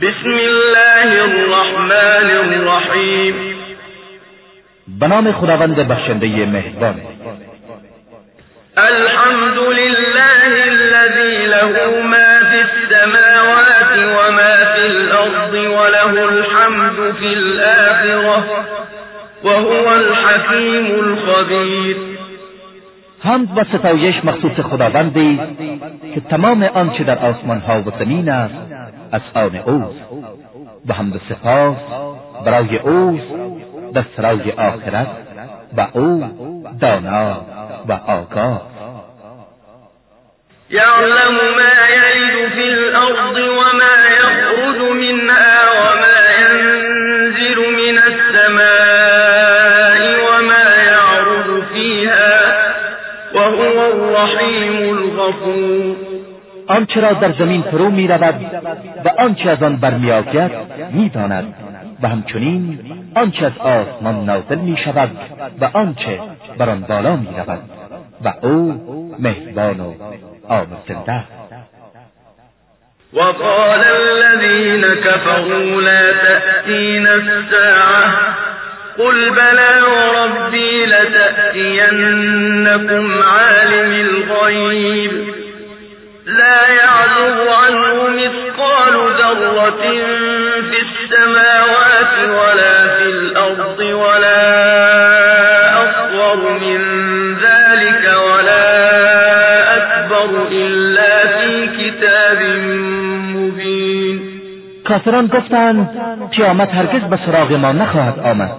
بسم الله الرحمن الرحیم به نام خداوند بخشنده مهربان. الحمد لله الذي له ما في السماوات وما في الأرض وله الحمد في الآخرة وهو الحكيم الخبير حمد و ستایش مخصوص خداوندی که تمام آنچه در آسمان ها و زمین است از آن اوست. و حمد سپاس برای اوست. در سرای آخرت و أو دانا و آگاه يعلم ما يلد في الأرض وما يخرج منها وما ينزل من السماء وما يعرض فيها وهو الرحيم الغفور. آنچه را در زمین فرو می رود و آنچه از آن برمیآید می‌داند. و همچنین آنچه از آسمان نازل می شود و آنچه بر آن بالا می رود و او مهربان و آمرزنده وقال الذين كفروا لا تأتينا الساعة قل بلى وربي لتأتينكم عالم الغيب. لا يعزب عنه مثقال ذرة في السماوات ولا في الأرض ولا أصغر من ذلك ولا أكبر إلا في كتاب مبين. کافران گفتند قیامت هرگز به سراغ ما نخواهد آمد.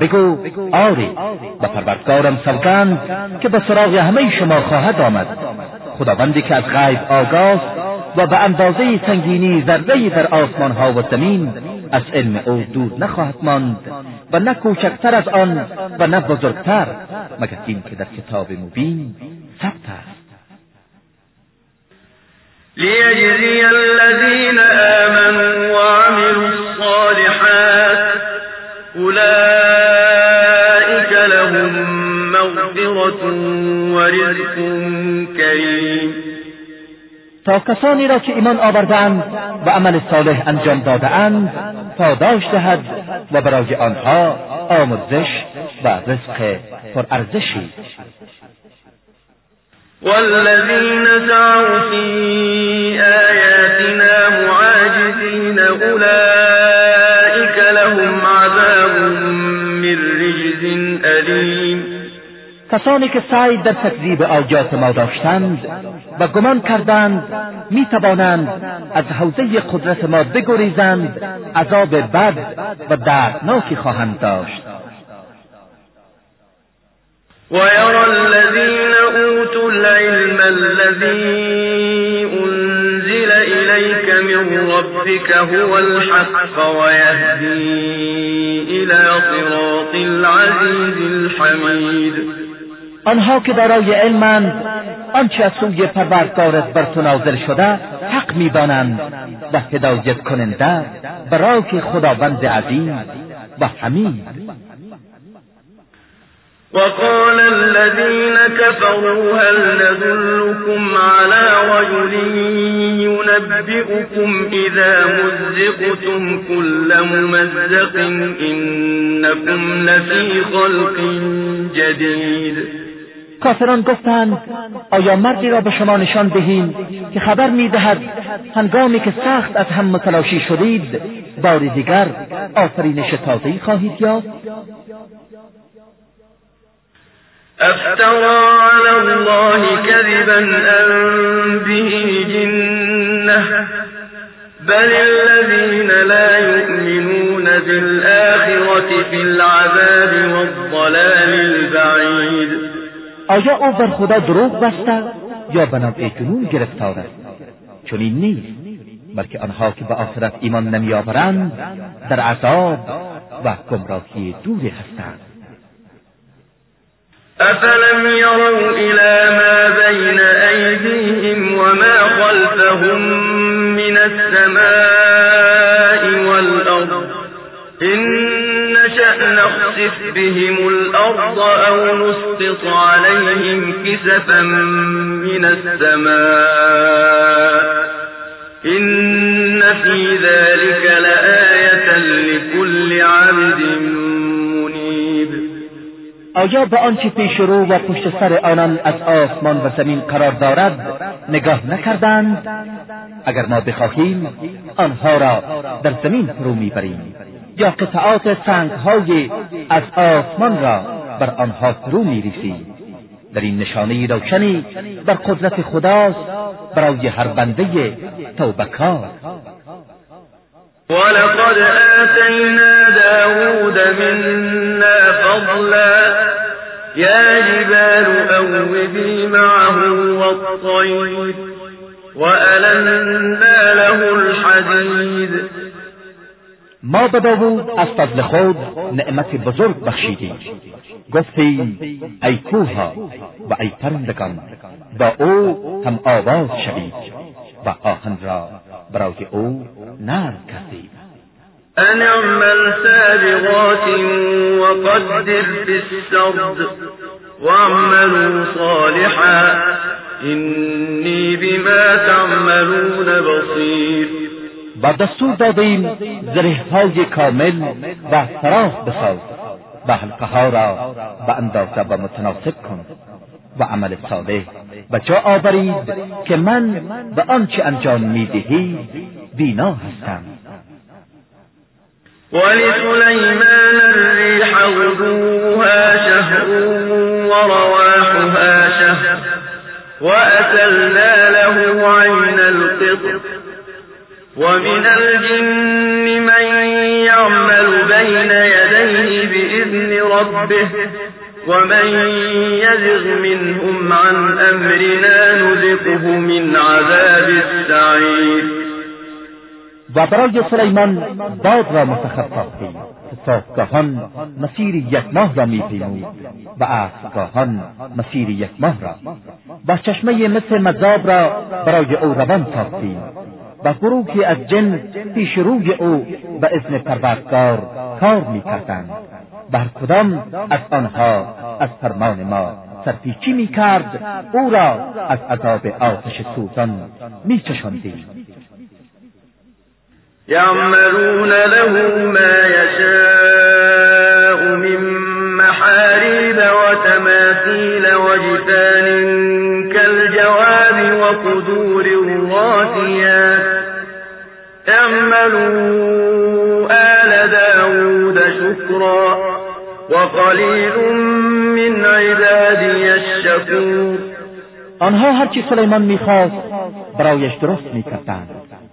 بگو آری و پروردگارم سوگند که به سراغ همه شما خواهد آمد. خداوندی که از غیب آگاه و به اندازه سنگینی ذره در آسمان ها و زمین از علم او دور نخواهد ماند و نه کوچکتر از آن و نه بزرگتر مگر این که در کتاب مبین ثبت است. ليجزي الذين آمنوا وعملوا الصالحات أولئك لهم مغفرة ورزق كريم تا کسانی را که ایمان آوردند و عمل صالح انجام دادهاند پاداش دهد و برای آنها آمرزش و رزق پرارزشی والذين سعوا في آياتنا کسانی که سعی در تکذیب آیات ما داشتند و گمان کردند می توانند از حوزه قدرت ما بگریزند عذاب بد و دردناکی خواهند داشت. ويرى الذين أوتوا العلم الذي أنزل إليك من ربك هو الحق ويهدي إلى صراط العزيز الحميد آنها که دارای علمند آنچه از سوی پروردگارت بر تو نازل شده حق می‌دانند و هدایت کننده برای خداوند عظیم و حمید. وقال الذين كفروا هل ندلكم على رجل ينبئكم إذا مزقتم كل ممزق إنكم لفي خلق جديد. کافران گفتند آیا مردی را به شما نشان دهیم که خبر می‌دهد هنگامی که سخت از هم متلاشی شدید بار دیگر آفرینش تازه‌ای خواهید یافت؟ أفترى على الله كذبا أم به بل الذين لا يؤمنون بالآخرة في العذاب والضلال البعيد آیا او بر خدا دروغ بسته یا بنابع جنون گرفتار است؟ چون این نیست بلکه آنها که به آخرت ایمان نمیآورند در عذاب و گمراهی دوری هستند. أفلم يروا إلى ما بين أيديهم وما خلفهم من السماء نشأ نخسف بهم الأرض أو نسقط عليهم كسفا من السماء إن في ذلك لكل عبد منیب آیا به آنچه پیش رو و پشت سر آنان از آسمان و زمین قرار دارد نگاه نکردند؟ اگر ما بخواهیم آنها را در زمین فرو می‌بریم. یا قطعات سنگهای از آسمان را بر آنها فرو میریزیم در این نشانه روشنی بر قدرت خداست برای هر بنده توبکار ولقد آتینا داود منا فضلا. یا جبال أوبي معه والطير وألنا له الحديد ما به داوود از فضل خود نعمت بزرگ بخشیدیم. گفتیم ای کوها و ای پرندگان با او هم آواز شوید و آهن را برای او نرم کردیم. ان اعمل سابغات وقدر في السرد واعملوا صالحا اینی بما تعملون بصیر. و دستور دادیم زره های کامل و فراخ بساز و حلقه ها را به اندازه و متناسب کن و عمل صالح. و جا آورید که من به آنچه انجام می‌دهی بینا هستم. ولسلیمان الریح غدوها شهر ورواحها شهر وأسلنا له عين القطر. ومن الجن من يعمل بين يديه بإذن ربه ومن يزغ منهم عن أمرنا نذقه من عذاب السعير. و برای سلیمان باد را مسخر ساختیم که مسیر یک ماه را میپیمود و عصرگاهان مسیر یک ماه را. و چشمه مثل مذاب را برای أو روان ساختیم. و گروهی از جن پیش روی او به اذن پروردگار کار می‌کردند. و هر کدام از آنها از فرمان ما سرپیچی می‌کرد او را از عذاب آتش سوزان میچشاندیم. يعملون له ما يشاء من محاريب وتماثيل وجفان كالجواب وقدور الراسيات اعملوا آل داود شكرا وقليل من عبادي الشكور آنها هرچی سلیمان می‌خواست برایش درست می‌کردند.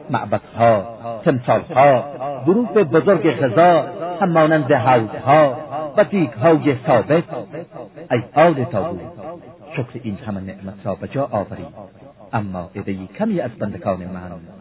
معبدها تمثالها گروه بزرگ غذا هم مانند حوضها و دیگهای ثابت. ای آل داوود شکر این همه نعمت را به جا آورید اما عدهای کمی از بندگان من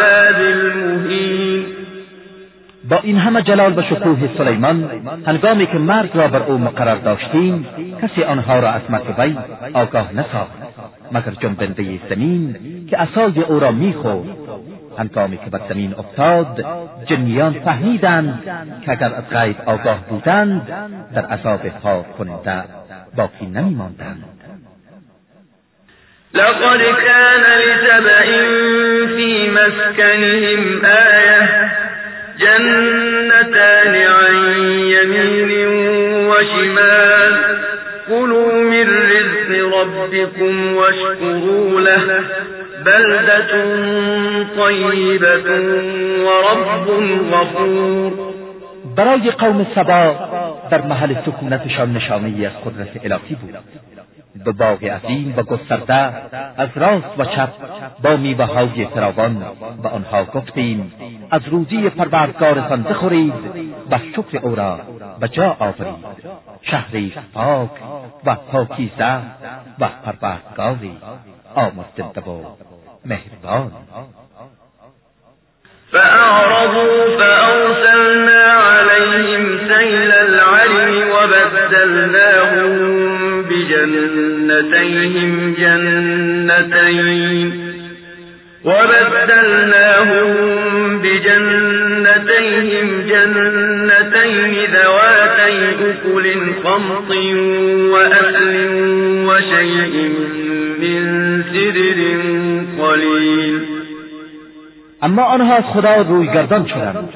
با این همه جلال و شکوه سلیمان هنگامی که مرگ را بر او مقرر داشتیم کسی آنها را از مرگ وی آگاه نساخت مگر جنبنده زمین که عصای او را می‌خورد. هنگامی که بر زمین افتاد جنیان فهمیدند که اگر از غیب آگاه بودند در عذاب پاک کننده باقی نمیماندند. لقد كان لسبأ في مسكنهم ربكم واشكروا له بلدة طيبة ورب غفور برای قوم سبا در محل سکونتشان نشانه از قدرت الهی بود. به باغ عظیم و گسترده از راست و چپ با میوه های فراوان به آنها گفتیم از روزی پروردگارتان بخورید و شکر او را به جا آوری شهری پاک و پاکیزه و پروردگاری. آمرزنده و مهربان. فأعرضوا فأرسلنا عليهم سيل العرم وبدلناهم بجنتيهم جنتين. وبدلناهم بجنتيهم جنتين. أكل خمط وأكل وشيء من سدر قليل. اما آنها از خدا روی گردان شدند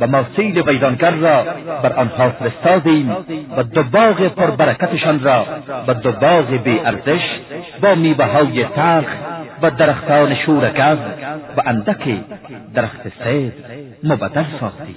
و ما سیل ویدانگر را بر آنها فرستادیم و دو باغ پربرکتشان را و دو باغ بی ارزش با میوه های تلخ و درختان شورکز و اندک درخت سید مبدل ساختیم.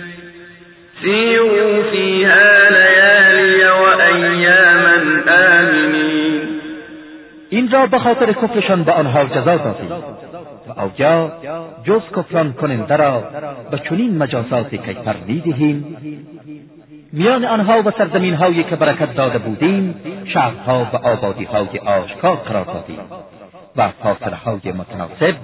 را به خاطر کفرشان به آنها جزا دادیم. و آیا جز کفران کننده را به چنین مجازات کیفر می‌دهیم میان آنها و سرزمین هایی که برکت داده بودیم شهرها و آبادی های آشکار قرار دادیم. و فاصله های متناسب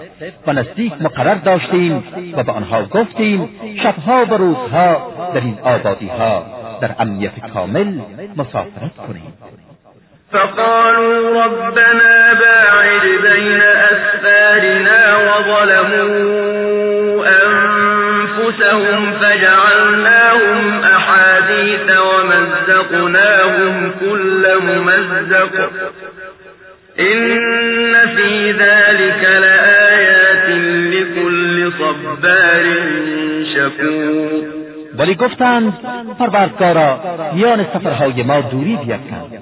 و نزدیک مقرر داشتیم و به آنها گفتیم شبها و روزها در این آبادی ها در امنیت کامل مسافرت کنیم فقالوا ربنا باعد بين أسفارنا وظلموا أنفسهم فجعلناهم أحاديث ومزقناهم كل ممزق. إن في ذلك لآيات لكل صبار شكور. ولی گفتند پروردگارا میان سفرهای ما دوری بیفکن.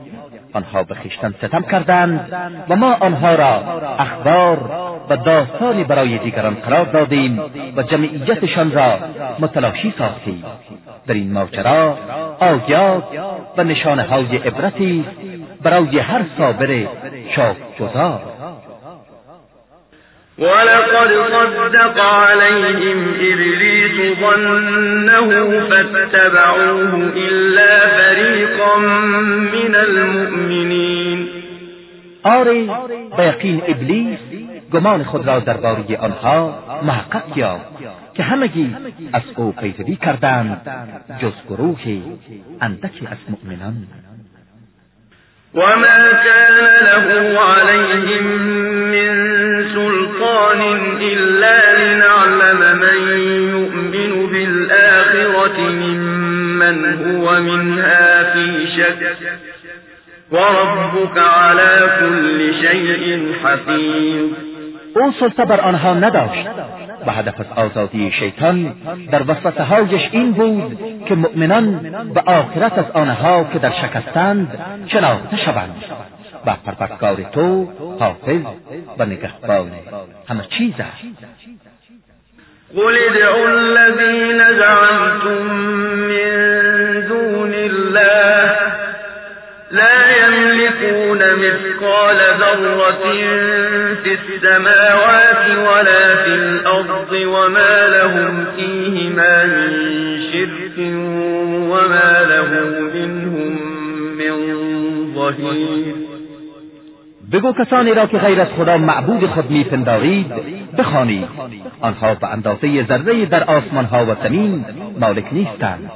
آنها به خیشتن ستم کردند و ما آنها را اخبار و داستانی برای دیگران قرار دادیم و جمعیتشان را متلاشی ساختیم. در این ماجرا آیات و نشانه های عبرتی برای هر صابر شاک جزار ولقد صدق عليهم إبليس ظنه فاتبعوه إلا فريقا من المؤمنين. آری به یقین ابلیس گمان خود را درباره آنها محقق یافت که همگی از او پیروی کردند جز گروه اندکی از مؤمنان. وما كان له عليهم من سلطان إلا لنعلم من يؤمن بالآخرة ممن هو منها في شك وربك على كل شيء حفيظ أو سلطه بر آنها نداشت. و هدف از آزادی شیطان در وسوسه هایش این بود که مؤمنان به آخرت از آنها که در شکستند شناخته شوند. و پروردگار تو حافظ و نگهبان همه چیز است. قل ادعوا الذين زعمتم من دون الله لا يملكون مثقال ذرة في السماوات ولا في الأرض وما لهم فيهما من شرك وما له منهم من ظهير. بگو کسانی را که غیر از خدا معبود خود میپندارید بخوانید. آنها به اندازه ذره در آسمان ها و زمین مالک نیستند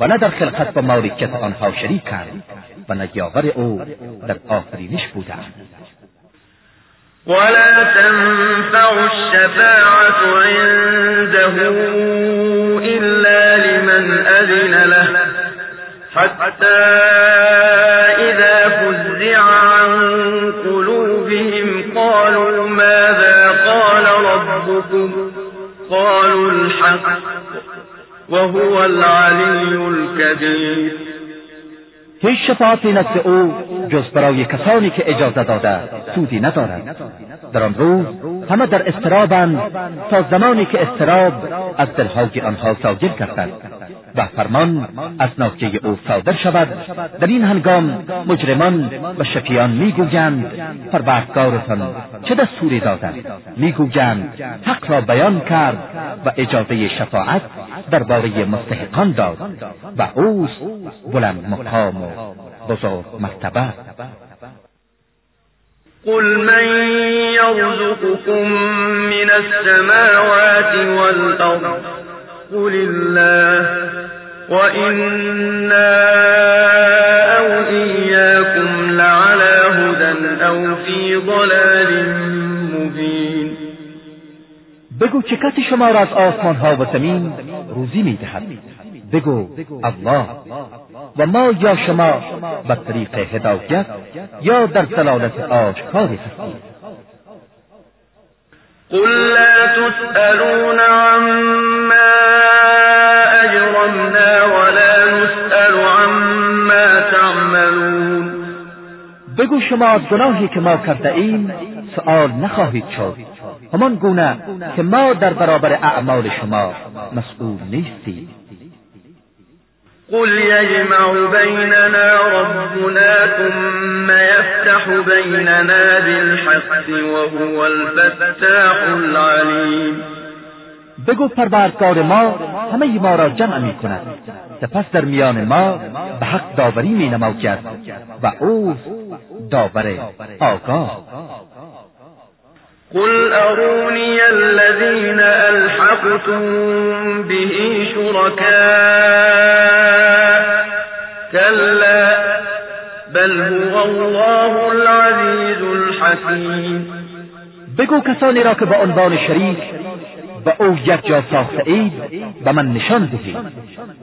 و نه در خلقت و مالکیت آنها شریکند و نه یاور او در آفرینش بودند. ولا تنفع الشفاعة عنده إلا لمن أذن له. حتى إذا فزع عن قالوا ماذا قال ربكم؟ قالوا الحق وهو العلي الكبير. هیچ شفاعتی نزد جز برای کسانی که اجازه داده سودی ندارد. در آن روز همه در استرابند تا زمانی که استراب از دلهای آنها ساگیر گردد. و فرمان از ناحیه او صادر شود. در این هنگام مجرمان و شکیان می‌گویند پروردگارتان چه دستوری دادند؟ می‌گویند حق را بیان کرد و اجازه شفاعت درباره مستحقان داد و اوست بلند مقام و بزرگ مرتبه. قل من يرزقكم من السماوات والأرض قل الله وإنا أو إياكم لعلى هدى أو في ضلال مبين. بگو چه کسی شما را از آسمان ها و زمین روزی می دهد بگو الله. و ما یا شما به طریق هدایت یا در دلالت آشکاری هستیم. قل لا تسألون عما أجرمنا ولا نسأل عما تعملون بگو شما از گناهی که ما کرده ایم سؤال نخواهید شد. همان گونه که ما در برابر اعمال شما مسئول نیستیم. قل يجمع بيننا ربنا ثم يفتح بيننا بالحق وهو الفتاح العليم. بگو پروردگار ما همه ما را جمع می کند سپس در میان ما به حق داوری می نماید و او داور آگاه. قل أروني الذين ألحقتم به شركاء كلا بل هو الله العزيز الحكيم. بگو کسانی را که به عنوان شریک به او یک جا ساخته اید به من نشان دهید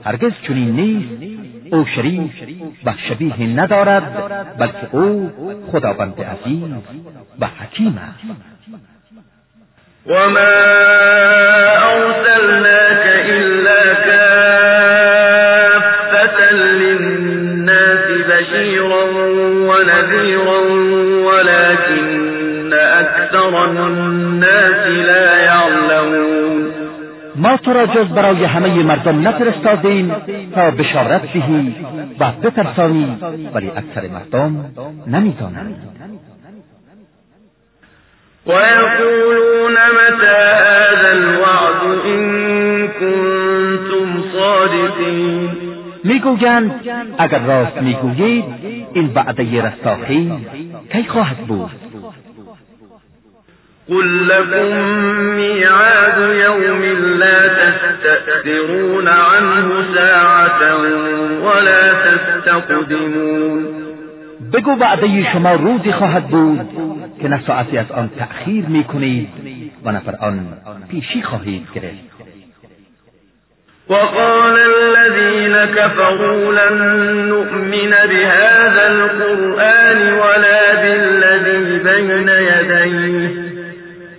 هرگز چنین نیست او شریک و شبیه ندارد بلکه او خداوند عزیز و حکیم است. وما أرسلناك إلا أكثر الناس لا يعلمون. ما تو را جز برای همه مردم نفرستادیم تا بشارت دهی و بترسانی ولی اکثر مردم نمی‌دانند. ويقولون متى هذا الوعد إن كنتم صادقين؟ می‌گویند اگر راست می‌گویید این وعده رستاخیز کی خواهد بود؟ قل لكم ميعاد يوم لا تستأخرون عنه ساعة ولا تستقدمون بگو وعده شما روزی خواهد بود که نه ساعتی از آن تأخیر می کنید و نه بر آن پیشی خواهید گرفت. وقال الذين كفروا لن نؤمن بهذا القرآن ولا بالذي بين يديه.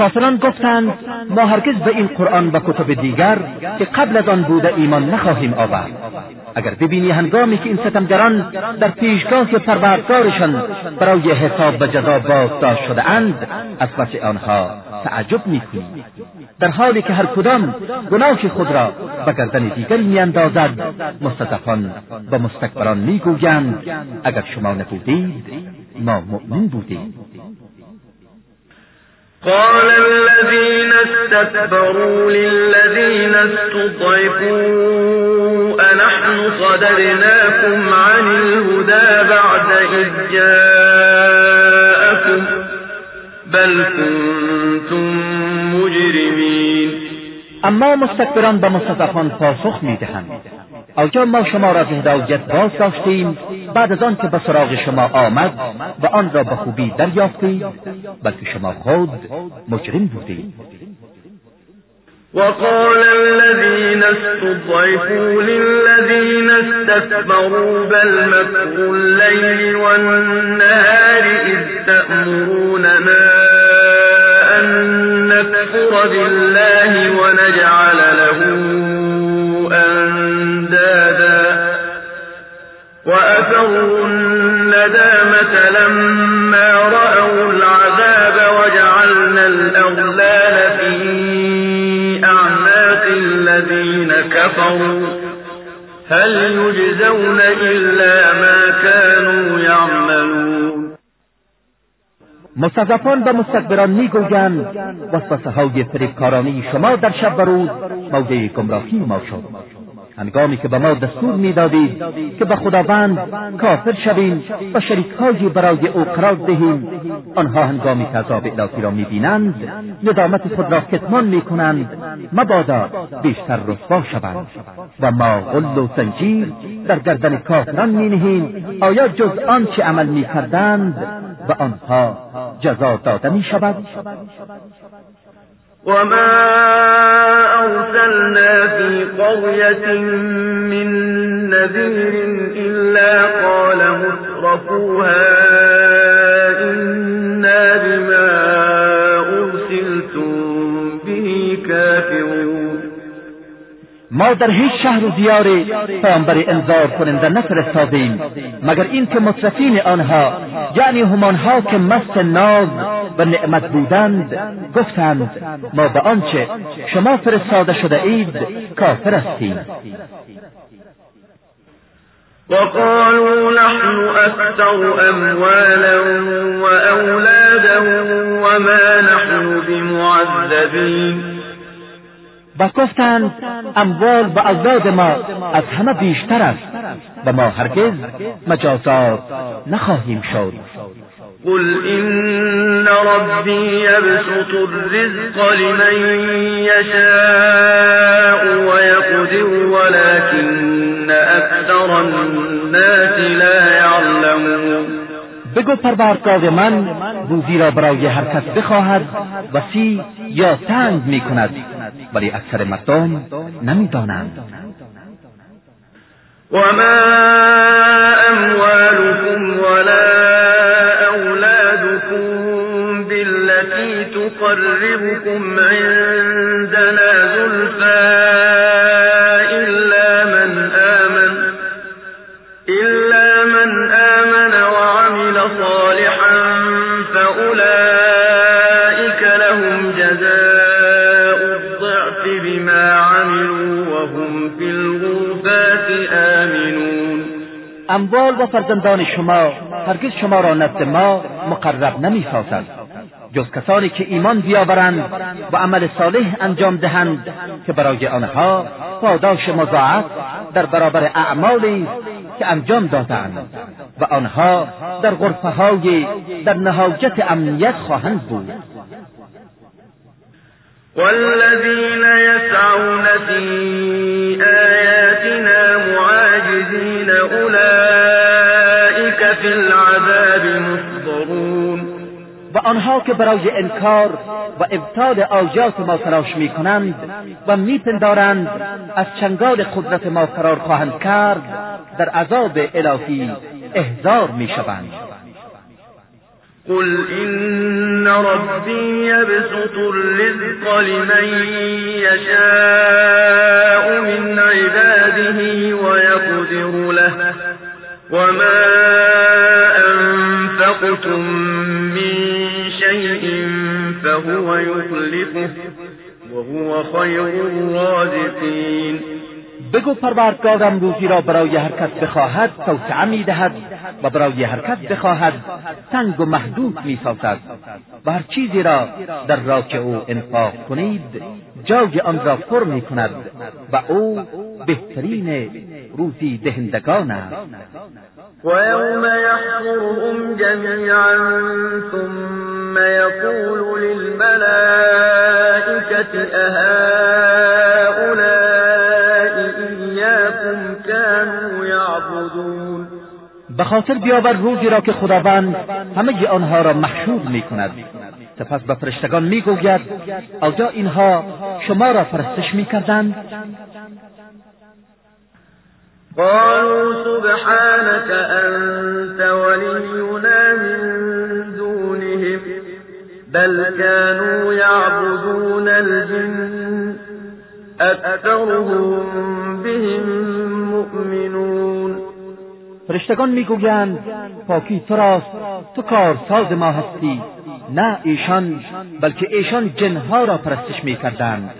کافران گفتند ما هرگز به این قرآن و کتب دیگر که قبل از آن بوده ایمان نخواهیم آورد. اگر ببینی هنگامی که این ستمگران در پیشگاه پروردگارشان برای حساب و جزا بازداشت شده اند از پس آنها تعجب می‌کنی. در حالی که هر کدام گناه خود را به گردن دیگری میاندازد مستضعفان و مستکبران می‌گویند اگر شما نبودید ما مؤمن بودیم. قال الذين استكبروا للذين استضعفوا أنحن صدرناكم عن الهدى بعد إذ جاءكم بل كنتم مجرمين. اما مستکبران به مستضعفان پاسخ میدهند. آیا ما شما را هدایت باز بعد از آن که به سراغ شما آمد و آن را به خوبی دریافتید بلکه شما خود مجرم بودید. وقال الذين استضعفوا للذين استكبروا بل مكر الليل والنهار إذ تأمروننا أن نكفر بالله ونجعل وأثروا الندامة لما رأوا العذاب وجعلنا الأغلال في الذين كفروا. هل يجزون إلا ما كانوا يعملون. مستضعفان و مستكبران میگویند وسوسه های فریبکارانه شما در شب و روز موضع گمراهی ما شد. هنگامی که به ما دستور می‌دادید که به خداوند کافر شویم و شریکهایی برای او قرار دهیم آنها هنگامی که عذاب الهی را می‌بینند ندامت خود را کتمان می‌کنند مبادا بیشتر رسوا شوند. و ما غل و زنجیر در گردن کافران مینهیم آیا جز آنچه عمل می‌کردند؟ و آنها جزا داده می‌شود. وما أرسلنا في قرية من نذير إلا قال مترفوها ما در هیچ شهر و دیار پیامبر انذار کننده نفرستادیم مگر اینکه مصرفین آنها یعنی همانها که مست ناز و نعمت بودند گفتند ما به آنچه شما فرستاده شده اید کافر هستیم. وقالوا نحن أكثر أموالا وأولادا وما نحن بمعذبين. و گفتند اموال و اولاد ما از همه بیشتر است. و ما هرگز مجازات نخواهیم شد. قل إن ربي يبسط الرزق لمن يشاء ويقدر ولكن أكثر الناس لا يعلمون. بگو پروردگار من روزی را برای هر کس بخواهد وسیع یا تنگ می کند ولی اکثر مردم نمیدانند. وما اموالكم ولا بالتي تقربكم عندنا اموال و فرزندان شما هرگز شما را نزد ما مقرب نمی‌سازند. جز کسانی که ایمان بیاورند و عمل صالح انجام دهند که برای آنها پاداش مضاعف در برابر اعمالی که انجام دادند و آنها در غرفه های در نهایت امنیت خواهند بود. والذین یسعون فی و آنها که برای انکار و ابطال آیات ما تلاش می کنند و میپندارند از چنگال قدرت ما فرار خواهند کرد در عذاب الهی احضار می شوند قل إن ربي يبسط الرزق لمن يشاء من عباده ويقدر له. وما أنفقتم فهو يخلفه وهو خير الرازقين. بگو پروردگارم روزی را برای هر کس بخواهد توسعه می‌دهد و برای هر کس بخواهد تنگ و محدود می‌سازد و هر چیزی را در راه او انفاق کنید جای آن را پر می کند و او بهترین روزی دهندگان است. ويوم يحضرهم جميعا ثم يقول للملائكة أهؤلاء إياكم كانوا يعبدون به خاطر بیاور روزی را که خداوند همه آنها را محشور می کند سپس به فرشتگان می گوید آیا اینها شما را پرستش می کردند؟ قالوا سبحانك أنت ولينا من بل كانوا يعبدون الجن أكثرهم بهم مؤمنون. فرشتگان می‌گویند پاکی تو راست تو کارساز ما هستی نه ایشان بلکه ایشان جنها را پرستش می‌کردند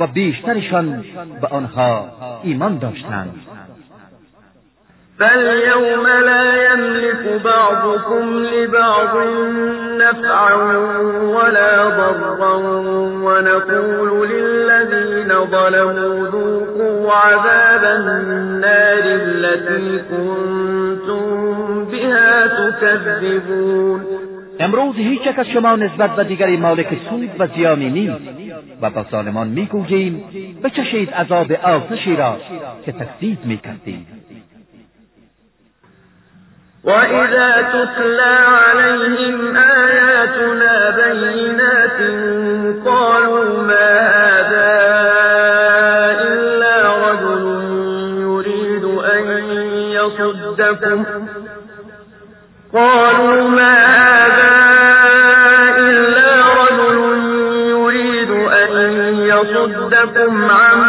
و بیشترشان به آنها ایمان داشتند. فاليوم لا يملك بعضكم لبعض نفعا ولا ضرا ونقول للذين ظلموا ذوقوا عذاب النار التي كنتم بها تكذبون. امروز هیچ یک از شما نسبت به دیگری مالک سود و زیانی نیست و با ظالمان می‌گوییم بچشید عذاب آتشی را که تکذیب می‌کردید وإذا تتلى عليهم آياتنا بينات قالوا ما هذا إلا رجل يريد أن يصدكم قالوا ما هذا إلا رجل يريد أن يصدكم عما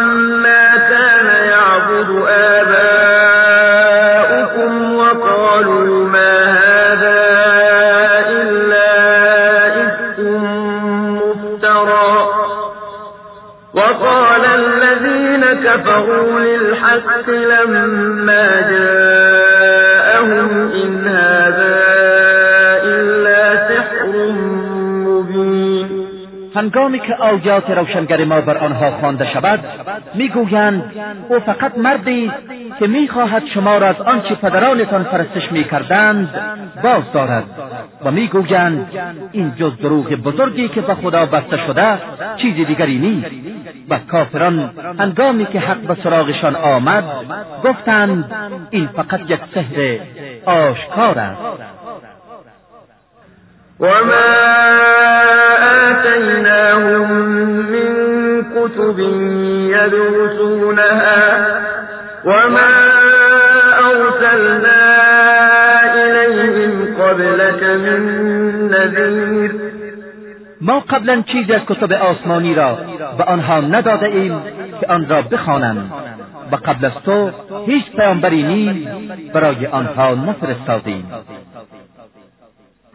هنگامی که آیات روشنگر ما بر آنها خوانده شود می‌گویند او فقط مردی است که می‌خواهد شما را از آنچه پدرانتان پرستش می‌کردند باز دارد. و می‌گویند این جز دروغ بزرگی که به خدا بسته شده چیزی دیگری نیست. و کافران هنگامی که حق به سراغشان آمد گفتند این فقط یک سحر آشکار است. وما آتيناهم من كتب يدرسونها وما أرسلنا إليهم قبلك من نذير ما قبلا چیزی از کتب آسمانی را به آنها نداده ایم که آن را بخوانند. و قبل از تو هیچ پیامبری نیز برای آنها نفرستادیم.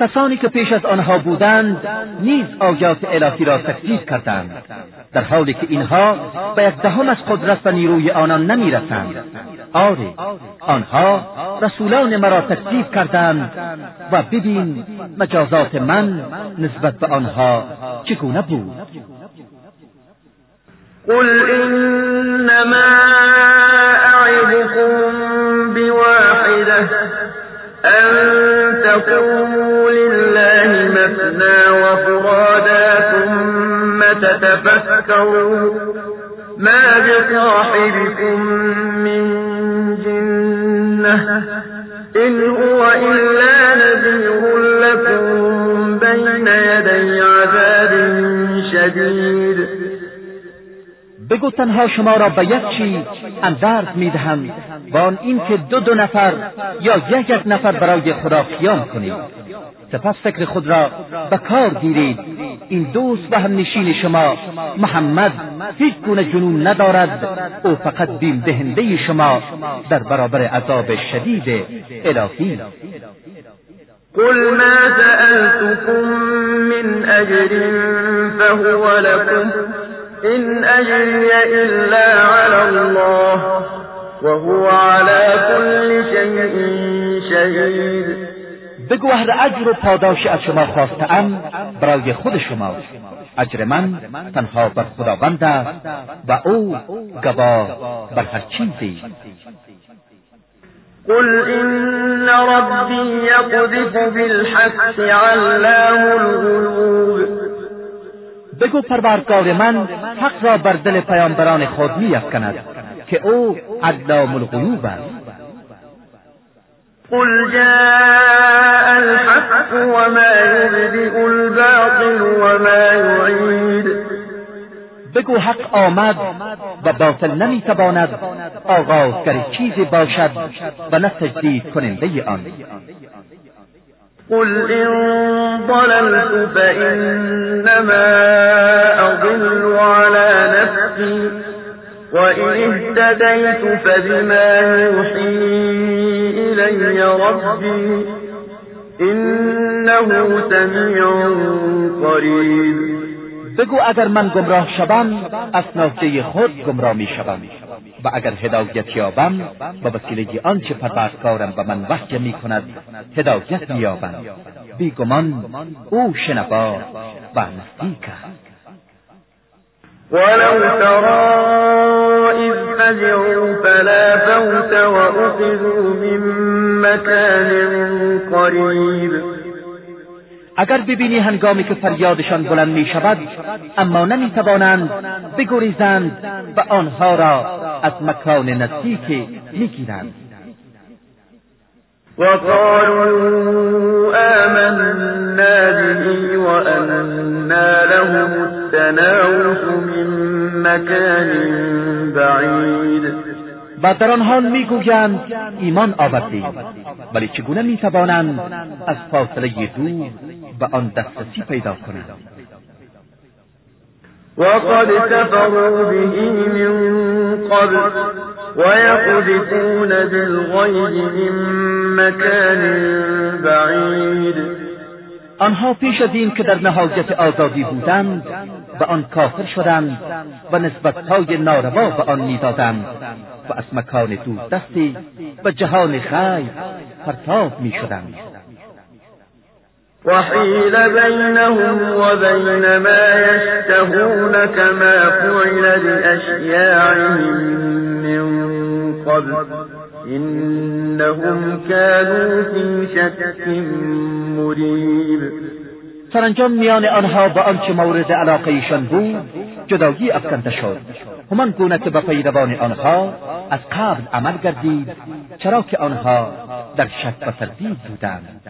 کسانی که پیش از آنها بودند نیز آیات الهی را تکذیب کردند در حالی که اینها به یک دهم از قدرت و نیروی آنان نمی‌رسند. آری آنها رسولان مرا تکذیب کردند و ببین مجازات من نسبت به آنها چگونه بود؟ قل إنما أعظكم بواحدة أن تقوموا ثم تتفكروا ما بصاحبكم من جنة إن هو إلا نذير لكم بين يدي عذاب شديد. بگو تنها شما را به یک چیز اندرز می‌دهم و آن اینکه دو دو نفر یا یک یک نفر برای خدا قیام کنید. سپس فکر خود را به کار گیرید. این دوست و هم نشین شما. محمد هیچ گونه جنون ندارد. او فقط بیم دهنده شما در برابر عذاب شدید الهی. قل ما سألتكم من أجر فهو لكم. إن أجري إلا على الله. وهو على كل شيء شهيد. بگو اهل اجر و پاداشی از شما خواستم برای خود شماست اجر من تنها بر خداوند است و او گواه بر هر چیزی. قل إن ربي يقذف بالحق علام الغيوب. بگو پروردگار من حق را بر دل پیامبران خود میافکند که او علام الغیوب است. قل جاء الحق وما يبدئ الباطل وما يعيد. بگو حق آمد و باطل نمیتواند آغازگر چیزی باشد و نه تجدید کننده آن. قل إن ضللت فإنما أضل على نفسي. وإن اهتديت فبما يوحي إلي ربي إنه سميع قريب. بگو اگر من گمراه شوم از نافته خود گمراه می شوم. و اگر هدایت یابم به وسیله آنچه پروردگارم به من وحی می کند هدایت می یابم. بیگمان او شنوا و نزدیک است. ولو ترى إذ فزعوا فلا فوت وأخذوا من مكان قريب. اگر ببینی هنگامی که فریادشان بلند می شود اما نمی توانند بگریزند و آنها را از مکان نزدیک می گیرند وقالوا آمنا به وأنا لهم التناوش من مكان بعید و در آن حال می‌گویند ایمان آوردیم ولی چگونه می‌توانند از فاصله دور به آن دسترسی پیدا کنند؟ وقد كفروا به من قبل ويقذفون بالغيب من مكان بعید آنها پیش از این که در نهایت آزادی بودند به آن کافر شدند و نسبتهای ناروا به آن می‌دادند و از مکان دور دستی و جهان خیر پرتاب می‌شدند. وحيل بينهم وبين ما يشتهون كما فعل بأشياعهم من قبل. إنهم كانوا في شك مريب. سرانجام میان آنها با آنچه مورد علاقه ایشان بود جدایی افکنده شد. همان گونه که به پیروان آنها از قبل عمل گردید چرا که آنها در شک و تردید بودند.